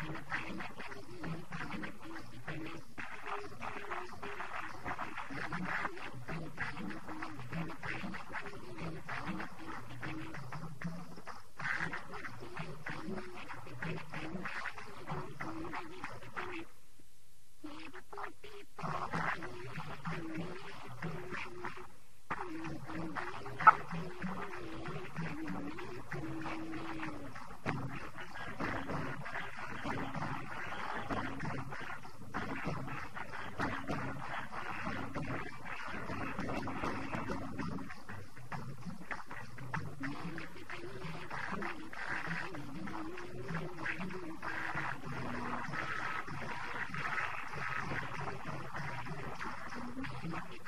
I'm going to go to the next one. I'm going to go to the next one.